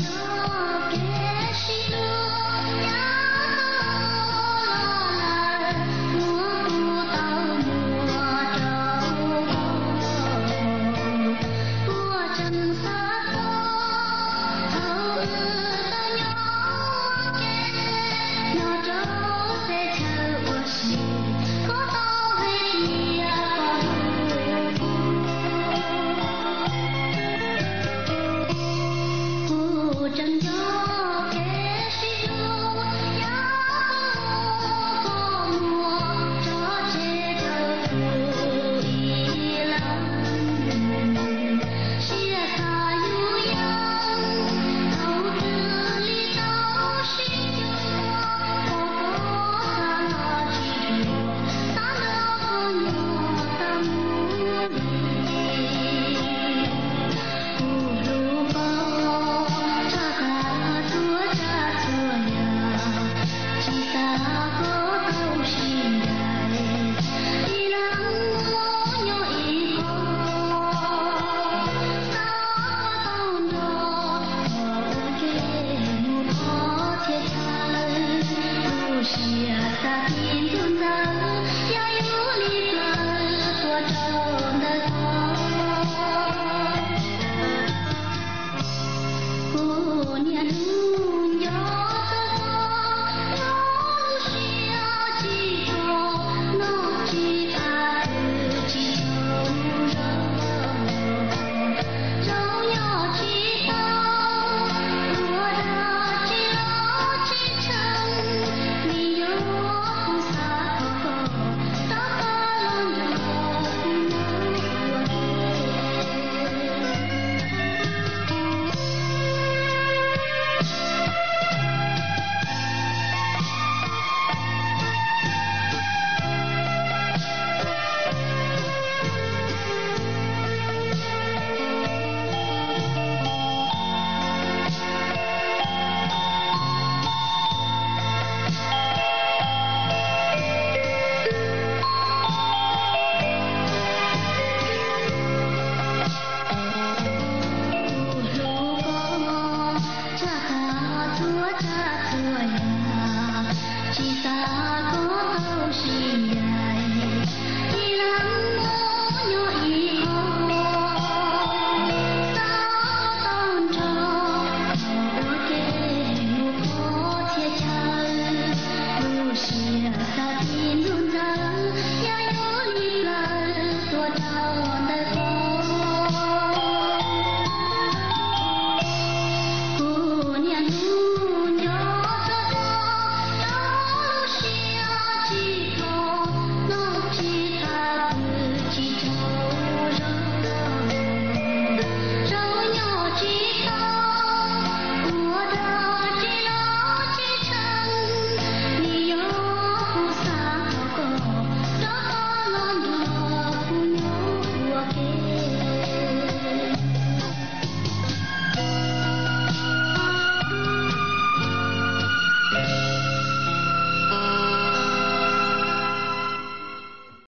Peace. nhớ